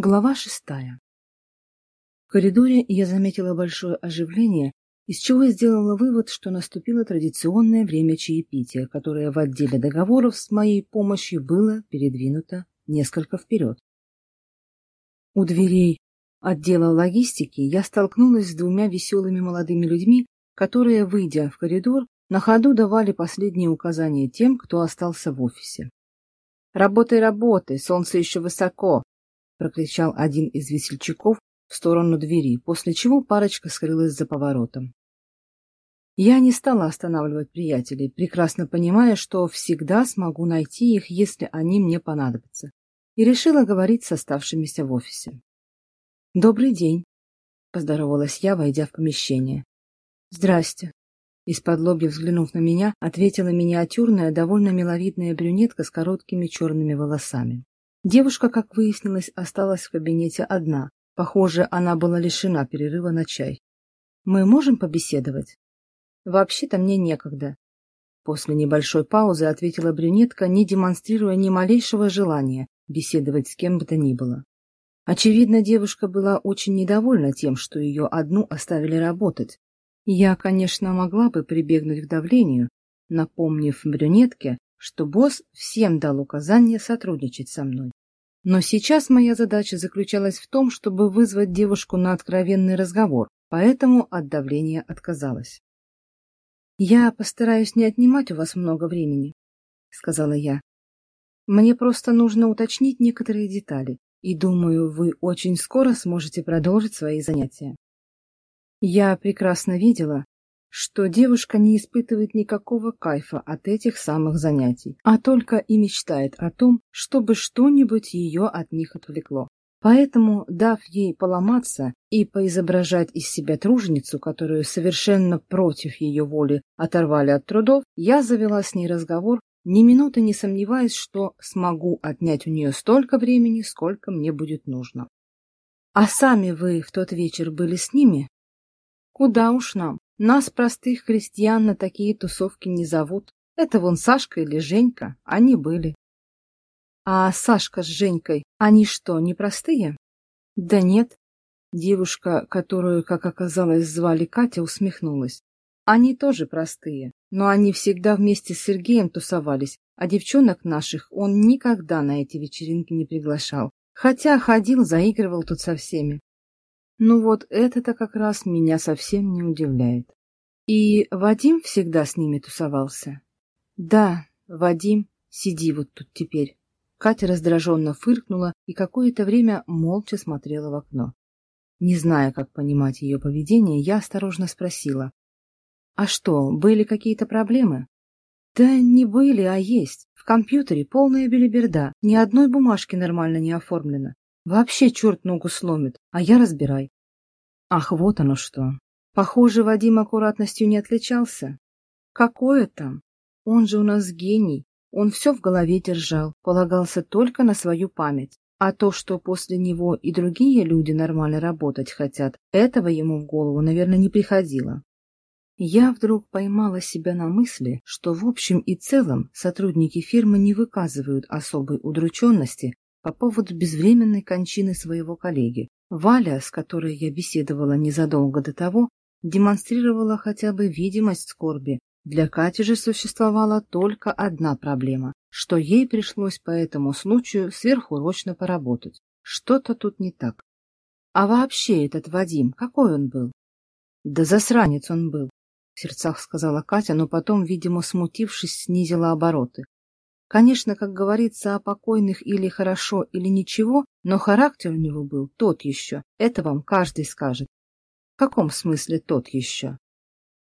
Глава шестая. В коридоре я заметила большое оживление, из чего сделала вывод, что наступило традиционное время чаепития, которое в отделе договоров с моей помощью было передвинуто несколько вперед. У дверей отдела логистики я столкнулась с двумя веселыми молодыми людьми, которые, выйдя в коридор, на ходу давали последние указания тем, кто остался в офисе. «Работай, работай, солнце еще высоко!» — прокричал один из весельчаков в сторону двери, после чего парочка скрылась за поворотом. Я не стала останавливать приятелей, прекрасно понимая, что всегда смогу найти их, если они мне понадобятся, и решила говорить с оставшимися в офисе. «Добрый день», — поздоровалась я, войдя в помещение. «Здрасте», — из-под лобья взглянув на меня, ответила миниатюрная, довольно миловидная брюнетка с короткими черными волосами. Девушка, как выяснилось, осталась в кабинете одна. Похоже, она была лишена перерыва на чай. «Мы можем побеседовать?» «Вообще-то мне некогда». После небольшой паузы ответила брюнетка, не демонстрируя ни малейшего желания беседовать с кем бы то ни было. Очевидно, девушка была очень недовольна тем, что ее одну оставили работать. Я, конечно, могла бы прибегнуть к давлению, напомнив брюнетке, что босс всем дал указание сотрудничать со мной. Но сейчас моя задача заключалась в том, чтобы вызвать девушку на откровенный разговор, поэтому от давления отказалась. «Я постараюсь не отнимать у вас много времени», — сказала я. «Мне просто нужно уточнить некоторые детали, и думаю, вы очень скоро сможете продолжить свои занятия». Я прекрасно видела, что девушка не испытывает никакого кайфа от этих самых занятий, а только и мечтает о том, чтобы что-нибудь ее от них отвлекло. Поэтому, дав ей поломаться и поизображать из себя труженицу, которую совершенно против ее воли оторвали от трудов, я завела с ней разговор, ни минуты не сомневаясь, что смогу отнять у нее столько времени, сколько мне будет нужно. «А сами вы в тот вечер были с ними?» «Куда уж нам? Нас, простых крестьян, на такие тусовки не зовут. Это вон Сашка или Женька, они были. А Сашка с Женькой, они что, не простые? Да нет. Девушка, которую, как оказалось, звали Катя, усмехнулась. Они тоже простые, но они всегда вместе с Сергеем тусовались, а девчонок наших он никогда на эти вечеринки не приглашал. Хотя ходил, заигрывал тут со всеми. Ну вот это-то как раз меня совсем не удивляет. И Вадим всегда с ними тусовался? Да, Вадим, сиди вот тут теперь. Катя раздраженно фыркнула и какое-то время молча смотрела в окно. Не зная, как понимать ее поведение, я осторожно спросила. «А что, были какие-то проблемы?» «Да не были, а есть. В компьютере полная белиберда, ни одной бумажки нормально не оформлено. Вообще черт ногу сломит, а я разбирай. Ах, вот оно что. Похоже, Вадим аккуратностью не отличался. Какое там? Он же у нас гений. Он все в голове держал, полагался только на свою память. А то, что после него и другие люди нормально работать хотят, этого ему в голову, наверное, не приходило. Я вдруг поймала себя на мысли, что в общем и целом сотрудники фирмы не выказывают особой удрученности по поводу безвременной кончины своего коллеги. Валя, с которой я беседовала незадолго до того, демонстрировала хотя бы видимость скорби. Для Кати же существовала только одна проблема, что ей пришлось по этому случаю сверхурочно поработать. Что-то тут не так. А вообще этот Вадим, какой он был? Да засранец он был, в сердцах сказала Катя, но потом, видимо, смутившись, снизила обороты. Конечно, как говорится, о покойных или хорошо, или ничего, но характер у него был тот еще. Это вам каждый скажет. В каком смысле тот еще?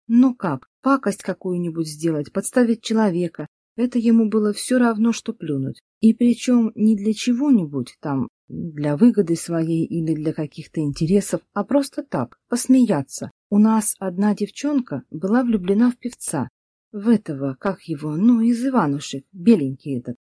Ну как, пакость какую-нибудь сделать, подставить человека. Это ему было все равно, что плюнуть. И причем не для чего-нибудь там, для выгоды своей или для каких-то интересов, а просто так, посмеяться. У нас одна девчонка была влюблена в певца, в этого, как его, ну, из Иванушек, беленький этот.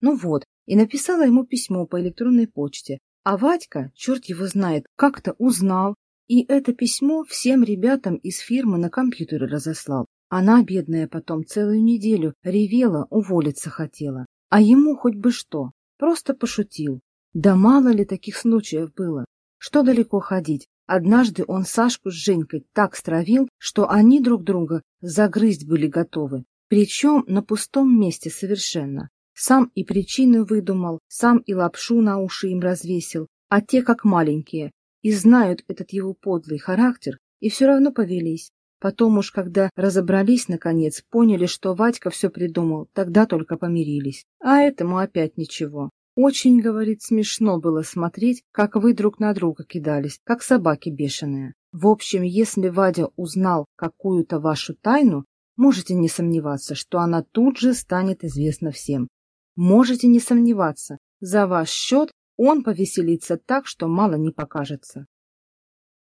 Ну вот, и написала ему письмо по электронной почте. А Вадька, черт его знает, как-то узнал, и это письмо всем ребятам из фирмы на компьютере разослал. Она, бедная, потом целую неделю ревела, уволиться хотела. А ему хоть бы что, просто пошутил. Да мало ли таких случаев было. Что далеко ходить? Однажды он Сашку с Женькой так стравил, что они друг друга загрызть были готовы. Причем на пустом месте совершенно. Сам и причины выдумал, сам и лапшу на уши им развесил, а те как маленькие, и знают этот его подлый характер, и все равно повелись. Потом уж, когда разобрались, наконец, поняли, что Вадька все придумал, тогда только помирились. А этому опять ничего. Очень, говорит, смешно было смотреть, как вы друг на друга кидались, как собаки бешеные. В общем, если Вадя узнал какую-то вашу тайну, можете не сомневаться, что она тут же станет известна всем. Можете не сомневаться, за ваш счет он повеселится так, что мало не покажется.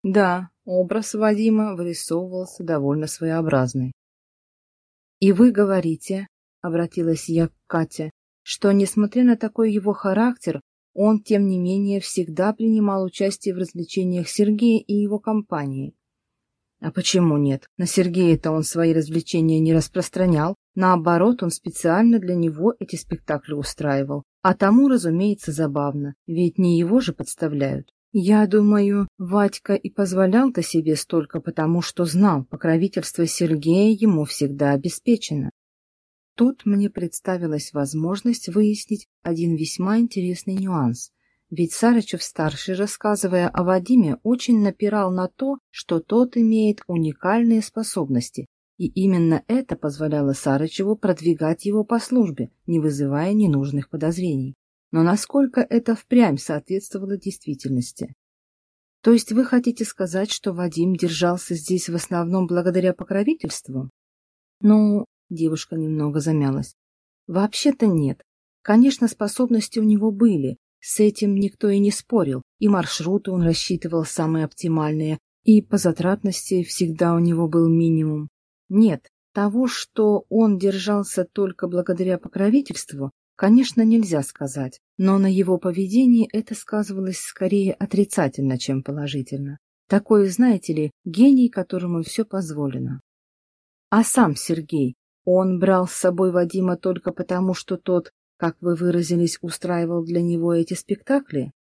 Да, образ Вадима вырисовывался довольно своеобразный. — И вы говорите, — обратилась я к Кате, что, несмотря на такой его характер, он, тем не менее, всегда принимал участие в развлечениях Сергея и его компании. А почему нет? На Сергея-то он свои развлечения не распространял. Наоборот, он специально для него эти спектакли устраивал. А тому, разумеется, забавно, ведь не его же подставляют. Я думаю, Вадька и позволял-то себе столько, потому что знал, покровительство Сергея ему всегда обеспечено. Тут мне представилась возможность выяснить один весьма интересный нюанс. Ведь Сарычев-старший, рассказывая о Вадиме, очень напирал на то, что тот имеет уникальные способности, и именно это позволяло Сарычеву продвигать его по службе, не вызывая ненужных подозрений. Но насколько это впрямь соответствовало действительности? То есть вы хотите сказать, что Вадим держался здесь в основном благодаря покровительству? Ну, Девушка немного замялась. Вообще-то нет. Конечно, способности у него были. С этим никто и не спорил. И маршруты он рассчитывал самые оптимальные, и по затратности всегда у него был минимум. Нет, того, что он держался только благодаря покровительству, конечно, нельзя сказать, но на его поведении это сказывалось скорее отрицательно, чем положительно. Такой, знаете ли, гений, которому все позволено. А сам Сергей, он брал с собой Вадима только потому, что тот, как вы выразились, устраивал для него эти спектакли?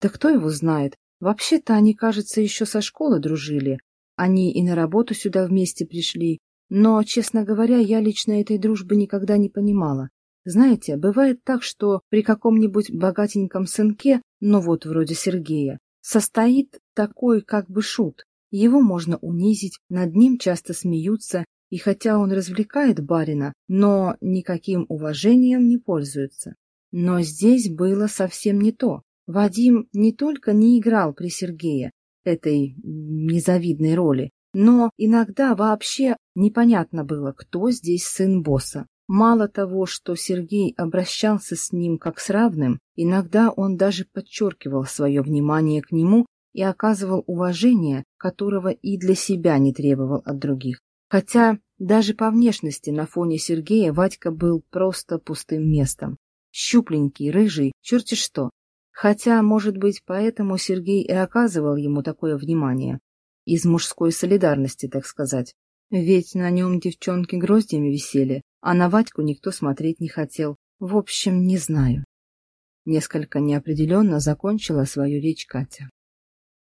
Да кто его знает? Вообще-то они, кажется, еще со школы дружили. Они и на работу сюда вместе пришли. Но, честно говоря, я лично этой дружбы никогда не понимала. Знаете, бывает так, что при каком-нибудь богатеньком сынке, ну вот вроде Сергея, состоит такой как бы шут. Его можно унизить, над ним часто смеются, и хотя он развлекает барина, но никаким уважением не пользуется. Но здесь было совсем не то. Вадим не только не играл при Сергее этой незавидной роли, но иногда вообще непонятно было, кто здесь сын босса. Мало того, что Сергей обращался с ним как с равным, иногда он даже подчеркивал свое внимание к нему и оказывал уважение, которого и для себя не требовал от других. Хотя даже по внешности на фоне Сергея Вадька был просто пустым местом. Щупленький, рыжий, черти что. Хотя, может быть, поэтому Сергей и оказывал ему такое внимание. Из мужской солидарности, так сказать. Ведь на нем девчонки гроздьями висели, а на Вадьку никто смотреть не хотел. В общем, не знаю. Несколько неопределенно закончила свою речь Катя.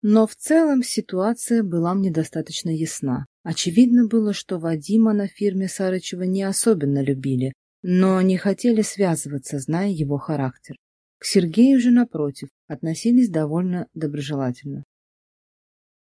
Но в целом ситуация была мне достаточно ясна. Очевидно было, что Вадима на фирме Сарычева не особенно любили, но не хотели связываться, зная его характер. К Сергею же, напротив, относились довольно доброжелательно.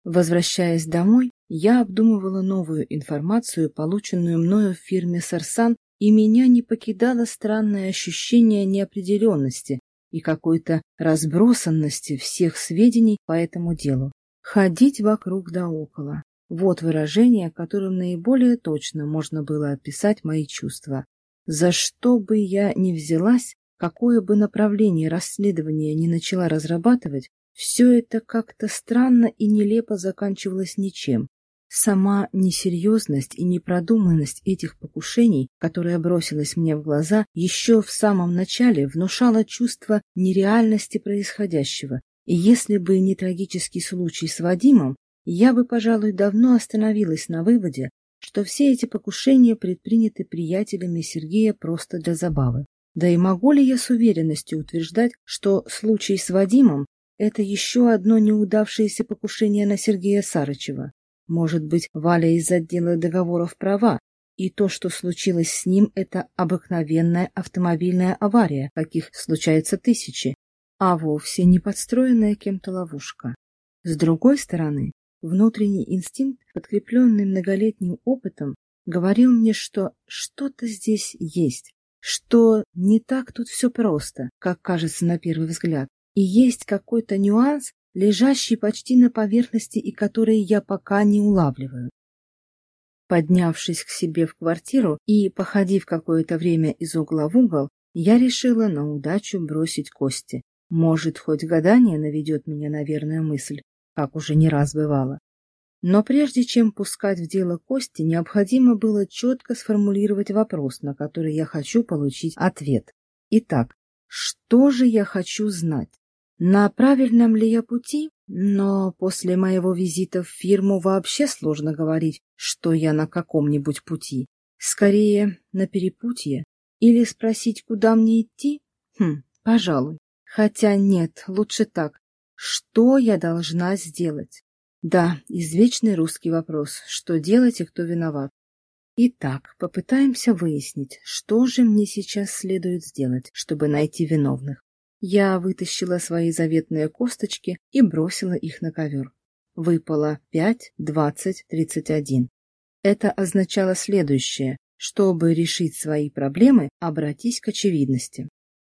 Возвращаясь домой, я обдумывала новую информацию, полученную мною в фирме «Сарсан», и меня не покидало странное ощущение неопределенности, и какой-то разбросанности всех сведений по этому делу. Ходить вокруг да около. Вот выражение, которым наиболее точно можно было описать мои чувства. За что бы я ни взялась, какое бы направление расследования ни начала разрабатывать, все это как-то странно и нелепо заканчивалось ничем, Сама несерьезность и непродуманность этих покушений, которая бросилась мне в глаза, еще в самом начале внушала чувство нереальности происходящего, и если бы не трагический случай с Вадимом, я бы, пожалуй, давно остановилась на выводе, что все эти покушения предприняты приятелями Сергея просто для забавы. Да и могу ли я с уверенностью утверждать, что случай с Вадимом – это еще одно неудавшееся покушение на Сергея Сарычева? Может быть, Валя из отдела договоров права, и то, что случилось с ним, это обыкновенная автомобильная авария, каких случается тысячи, а вовсе не подстроенная кем-то ловушка. С другой стороны, внутренний инстинкт, подкрепленный многолетним опытом, говорил мне, что что-то здесь есть, что не так тут все просто, как кажется на первый взгляд, и есть какой-то нюанс, лежащий почти на поверхности и который я пока не улавливаю. Поднявшись к себе в квартиру и походив какое-то время из угла в угол, я решила на удачу бросить кости. Может, хоть гадание наведет меня на верную мысль, как уже не раз бывало. Но прежде чем пускать в дело кости, необходимо было четко сформулировать вопрос, на который я хочу получить ответ. Итак, что же я хочу знать? На правильном ли я пути? Но после моего визита в фирму вообще сложно говорить, что я на каком-нибудь пути. Скорее, на перепутье. Или спросить, куда мне идти? Хм, пожалуй. Хотя нет, лучше так. Что я должна сделать? Да, извечный русский вопрос. Что делать и кто виноват? Итак, попытаемся выяснить, что же мне сейчас следует сделать, чтобы найти виновных. Я вытащила свои заветные косточки и бросила их на ковер. Выпало пять, двадцать, тридцать один. Это означало следующее. Чтобы решить свои проблемы, обратись к очевидности.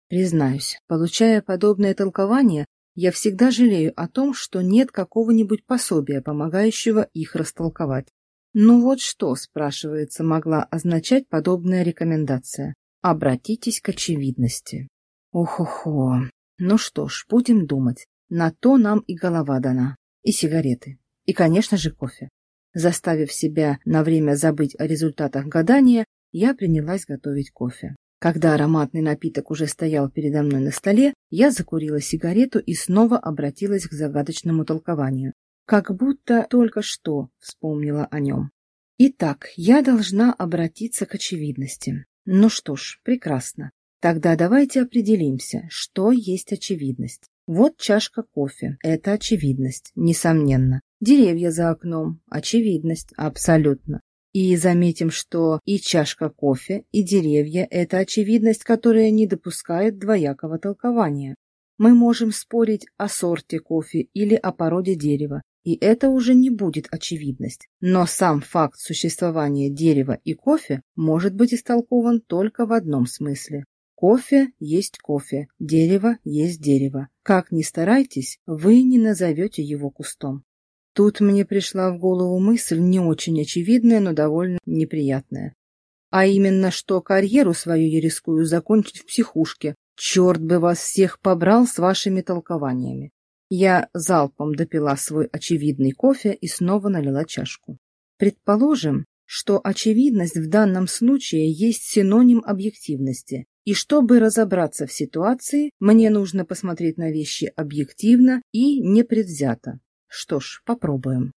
Признаюсь, получая подобное толкование, я всегда жалею о том, что нет какого-нибудь пособия, помогающего их растолковать. Ну вот что, спрашивается, могла означать подобная рекомендация? Обратитесь к очевидности. Ох-охо. Ну что ж, будем думать. На то нам и голова дана. И сигареты. И, конечно же, кофе. Заставив себя на время забыть о результатах гадания, я принялась готовить кофе. Когда ароматный напиток уже стоял передо мной на столе, я закурила сигарету и снова обратилась к загадочному толкованию. Как будто только что вспомнила о нем. Итак, я должна обратиться к очевидности. Ну что ж, прекрасно. Тогда давайте определимся, что есть очевидность. Вот чашка кофе. Это очевидность, несомненно. Деревья за окном. Очевидность, абсолютно. И заметим, что и чашка кофе, и деревья – это очевидность, которая не допускает двоякого толкования. Мы можем спорить о сорте кофе или о породе дерева, и это уже не будет очевидность. Но сам факт существования дерева и кофе может быть истолкован только в одном смысле. Кофе есть кофе, дерево есть дерево. Как ни старайтесь, вы не назовете его кустом. Тут мне пришла в голову мысль не очень очевидная, но довольно неприятная. А именно, что карьеру свою я рискую закончить в психушке. Черт бы вас всех побрал с вашими толкованиями. Я залпом допила свой очевидный кофе и снова налила чашку. Предположим, что очевидность в данном случае есть синоним объективности, и чтобы разобраться в ситуации, мне нужно посмотреть на вещи объективно и непредвзято. Что ж, попробуем.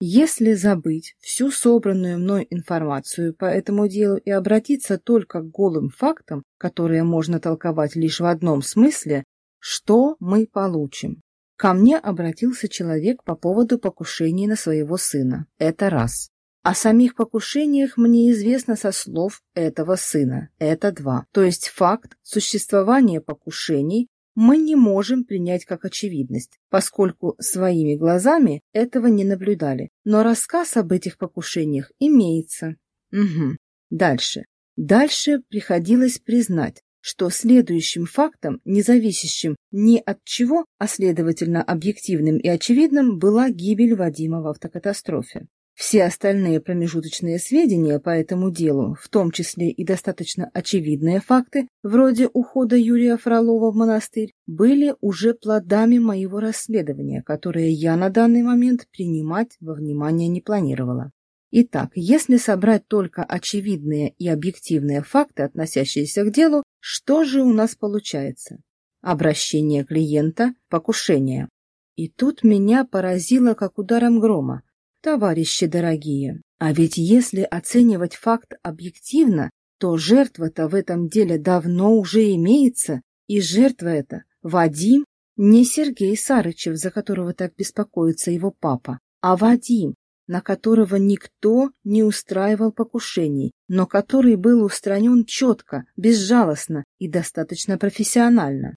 Если забыть всю собранную мной информацию по этому делу и обратиться только к голым фактам, которые можно толковать лишь в одном смысле, что мы получим? Ко мне обратился человек по поводу покушения на своего сына. Это раз. О самих покушениях мне известно со слов этого сына. Это два. То есть факт существования покушений мы не можем принять как очевидность, поскольку своими глазами этого не наблюдали. Но рассказ об этих покушениях имеется. Угу. Дальше. Дальше приходилось признать, что следующим фактом, не зависящим ни от чего, а следовательно объективным и очевидным, была гибель Вадима в автокатастрофе. Все остальные промежуточные сведения по этому делу, в том числе и достаточно очевидные факты, вроде ухода Юрия Фролова в монастырь, были уже плодами моего расследования, которое я на данный момент принимать во внимание не планировала. Итак, если собрать только очевидные и объективные факты, относящиеся к делу, что же у нас получается? Обращение клиента, покушение. И тут меня поразило как ударом грома. Товарищи дорогие, а ведь если оценивать факт объективно, то жертва-то в этом деле давно уже имеется, и жертва эта Вадим, не Сергей Сарычев, за которого так беспокоится его папа, а Вадим, на которого никто не устраивал покушений, но который был устранен четко, безжалостно и достаточно профессионально.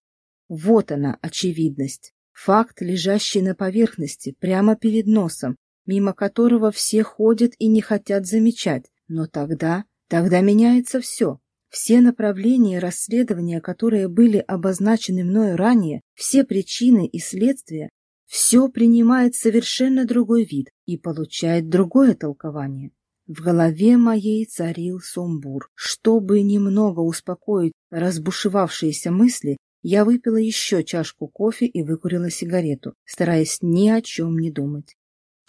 Вот она, очевидность. Факт, лежащий на поверхности, прямо перед носом, мимо которого все ходят и не хотят замечать. Но тогда, тогда меняется все. Все направления расследования, которые были обозначены мною ранее, все причины и следствия, все принимает совершенно другой вид и получает другое толкование. В голове моей царил сумбур. Чтобы немного успокоить разбушевавшиеся мысли, я выпила еще чашку кофе и выкурила сигарету, стараясь ни о чем не думать.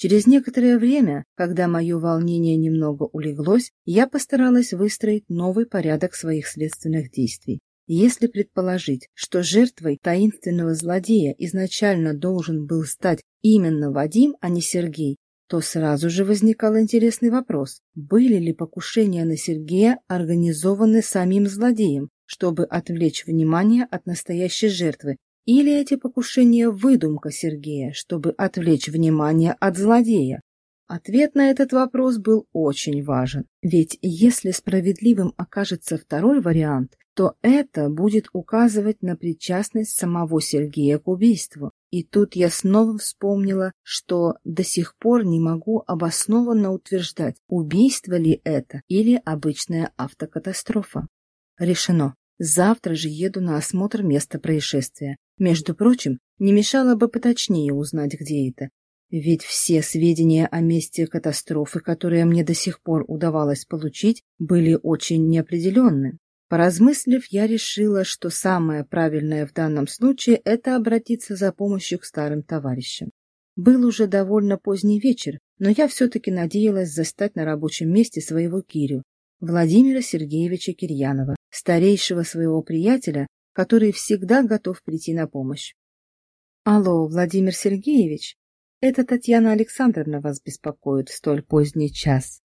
Через некоторое время, когда мое волнение немного улеглось, я постаралась выстроить новый порядок своих следственных действий. Если предположить, что жертвой таинственного злодея изначально должен был стать именно Вадим, а не Сергей, то сразу же возникал интересный вопрос, были ли покушения на Сергея организованы самим злодеем, чтобы отвлечь внимание от настоящей жертвы, или эти покушения – выдумка Сергея, чтобы отвлечь внимание от злодея. Ответ на этот вопрос был очень важен, ведь если справедливым окажется второй вариант, то это будет указывать на причастность самого Сергея к убийству. И тут я снова вспомнила, что до сих пор не могу обоснованно утверждать, убийство ли это или обычная автокатастрофа. Решено. Завтра же еду на осмотр места происшествия. Между прочим, не мешало бы поточнее узнать, где это. Ведь все сведения о месте катастрофы, которые мне до сих пор удавалось получить, были очень неопределенны. Поразмыслив, я решила, что самое правильное в данном случае – это обратиться за помощью к старым товарищам. Был уже довольно поздний вечер, но я все-таки надеялась застать на рабочем месте своего Кирю, Владимира Сергеевича Кирьянова, старейшего своего приятеля, который всегда готов прийти на помощь. «Алло, Владимир Сергеевич, это Татьяна Александровна вас беспокоит в столь поздний час».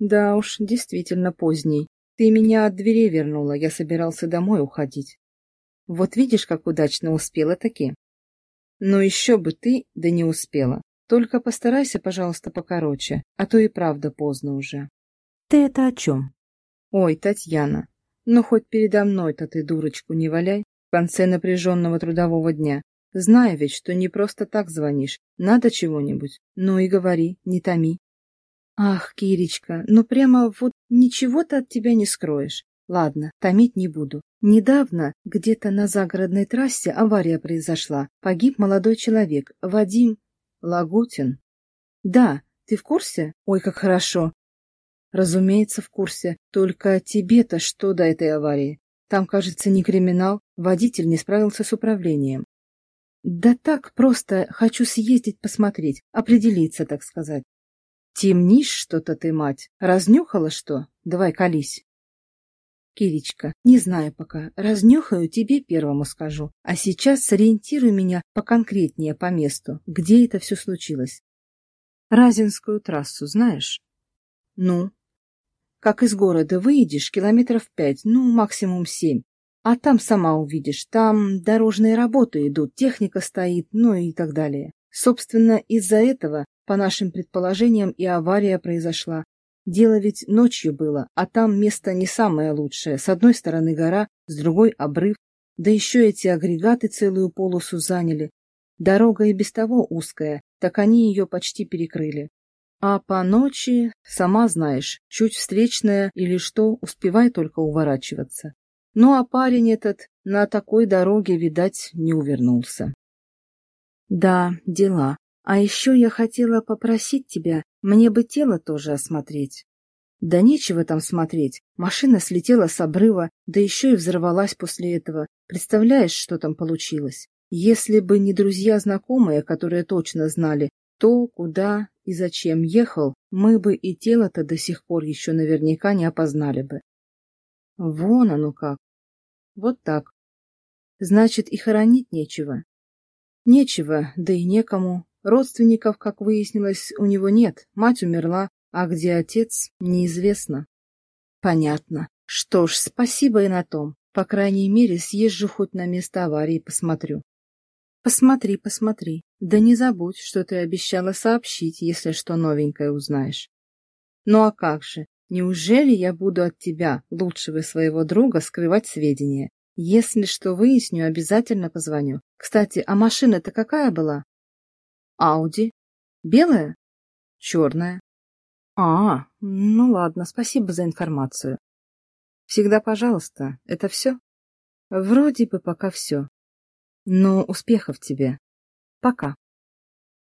«Да уж, действительно поздний. Ты меня от дверей вернула, я собирался домой уходить. Вот видишь, как удачно успела таки. Но еще бы ты, да не успела. Только постарайся, пожалуйста, покороче, а то и правда поздно уже. Ты это о чем? Ой, Татьяна, ну хоть передо мной-то ты дурочку не валяй в конце напряженного трудового дня. Знаю ведь, что не просто так звонишь, надо чего-нибудь. Ну и говори, не томи. Ах, Киречка, ну прямо вот ничего ты от тебя не скроешь. Ладно, томить не буду. Недавно где-то на загородной трассе авария произошла. Погиб молодой человек, Вадим Лагутин. Да, ты в курсе? Ой, как хорошо. Разумеется, в курсе. Только тебе-то что до этой аварии? Там, кажется, не криминал. Водитель не справился с управлением. Да так, просто хочу съездить посмотреть, определиться, так сказать. Темнишь что-то ты, мать. Разнюхала что? Давай колись. Киричка, не знаю пока. Разнюхаю, тебе первому скажу. А сейчас сориентируй меня поконкретнее по месту, где это все случилось. Разинскую трассу знаешь? Ну? Как из города выйдешь, километров пять, ну, максимум семь. А там сама увидишь, там дорожные работы идут, техника стоит, ну и так далее. Собственно, из-за этого по нашим предположениям, и авария произошла. Дело ведь ночью было, а там место не самое лучшее. С одной стороны гора, с другой обрыв, да еще эти агрегаты целую полосу заняли. Дорога и без того узкая, так они ее почти перекрыли. А по ночи, сама знаешь, чуть встречная или что, успевай только уворачиваться. Ну а парень этот на такой дороге, видать, не увернулся. Да, дела. А еще я хотела попросить тебя, мне бы тело тоже осмотреть. Да нечего там смотреть. Машина слетела с обрыва, да еще и взорвалась после этого. Представляешь, что там получилось? Если бы не друзья-знакомые, которые точно знали, то, куда и зачем ехал, мы бы и тело-то до сих пор еще наверняка не опознали бы. Вон оно как. Вот так. Значит, и хоронить нечего. Нечего, да и некому. Родственников, как выяснилось, у него нет, мать умерла, а где отец, неизвестно. Понятно. Что ж, спасибо и на том. По крайней мере, съезжу хоть на место аварии посмотрю. Посмотри, посмотри. Да не забудь, что ты обещала сообщить, если что новенькое узнаешь. Ну а как же? Неужели я буду от тебя, лучшего своего друга, скрывать сведения? Если что выясню, обязательно позвоню. Кстати, а машина-то какая была? Ауди. Белая? Черная. А, ну ладно, спасибо за информацию. Всегда пожалуйста. Это все? Вроде бы пока все. Но успехов тебе. Пока.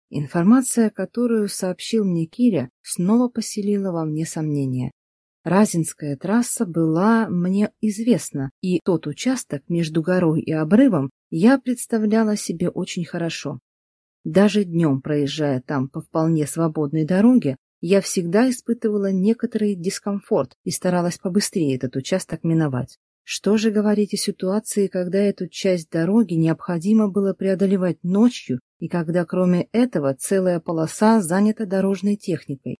Информация, которую сообщил мне Киря, снова поселила во мне сомнения. Разинская трасса была мне известна, и тот участок между горой и обрывом я представляла себе очень хорошо. Даже днем, проезжая там по вполне свободной дороге, я всегда испытывала некоторый дискомфорт и старалась побыстрее этот участок миновать. Что же говорить о ситуации, когда эту часть дороги необходимо было преодолевать ночью и когда кроме этого целая полоса занята дорожной техникой?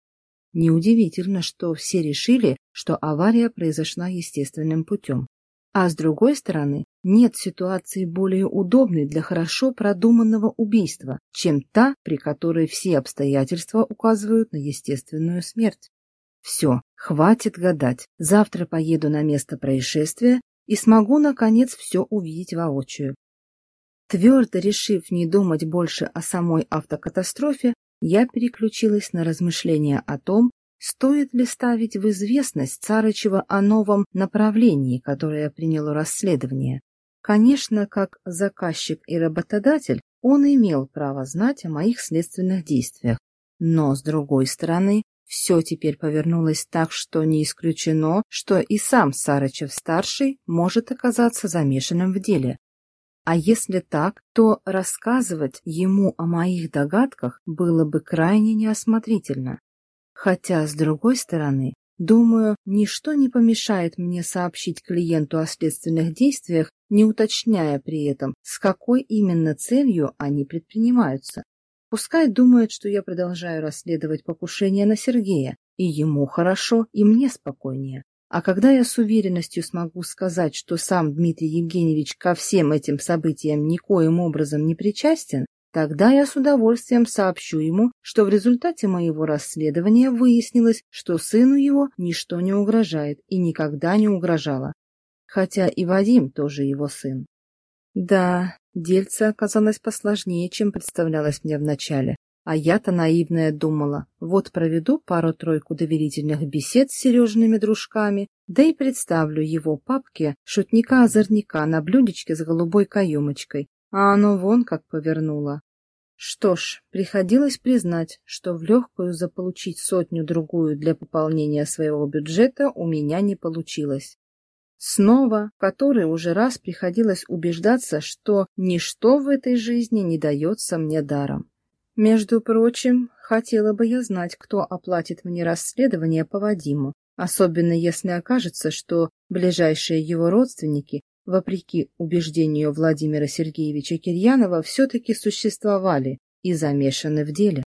Неудивительно, что все решили, что авария произошла естественным путем. А с другой стороны, нет ситуации более удобной для хорошо продуманного убийства, чем та, при которой все обстоятельства указывают на естественную смерть. Все, хватит гадать. Завтра поеду на место происшествия и смогу, наконец, все увидеть воочию. Твердо решив не думать больше о самой автокатастрофе, я переключилась на размышления о том, стоит ли ставить в известность Царычева о новом направлении, которое приняло расследование. Конечно, как заказчик и работодатель, он имел право знать о моих следственных действиях. Но, с другой стороны, все теперь повернулось так, что не исключено, что и сам Сарычев-старший может оказаться замешанным в деле. А если так, то рассказывать ему о моих догадках было бы крайне неосмотрительно. Хотя, с другой стороны, думаю, ничто не помешает мне сообщить клиенту о следственных действиях, не уточняя при этом, с какой именно целью они предпринимаются. Пускай думает, что я продолжаю расследовать покушение на Сергея, и ему хорошо, и мне спокойнее. А когда я с уверенностью смогу сказать, что сам Дмитрий Евгеньевич ко всем этим событиям никоим образом не причастен, тогда я с удовольствием сообщу ему, что в результате моего расследования выяснилось, что сыну его ничто не угрожает и никогда не угрожало. Хотя и Вадим тоже его сын. Да, дельце оказалось посложнее, чем представлялось мне вначале. А я-то наивная думала, вот проведу пару-тройку доверительных бесед с Сережными дружками, да и представлю его папке шутника-озорника на блюдечке с голубой каемочкой, а оно вон как повернуло. Что ж, приходилось признать, что в легкую заполучить сотню-другую для пополнения своего бюджета у меня не получилось. Снова, который уже раз приходилось убеждаться, что ничто в этой жизни не дается мне даром. Между прочим, хотела бы я знать, кто оплатит мне расследование по Вадиму, особенно если окажется, что ближайшие его родственники, вопреки убеждению Владимира Сергеевича Кирьянова, все-таки существовали и замешаны в деле.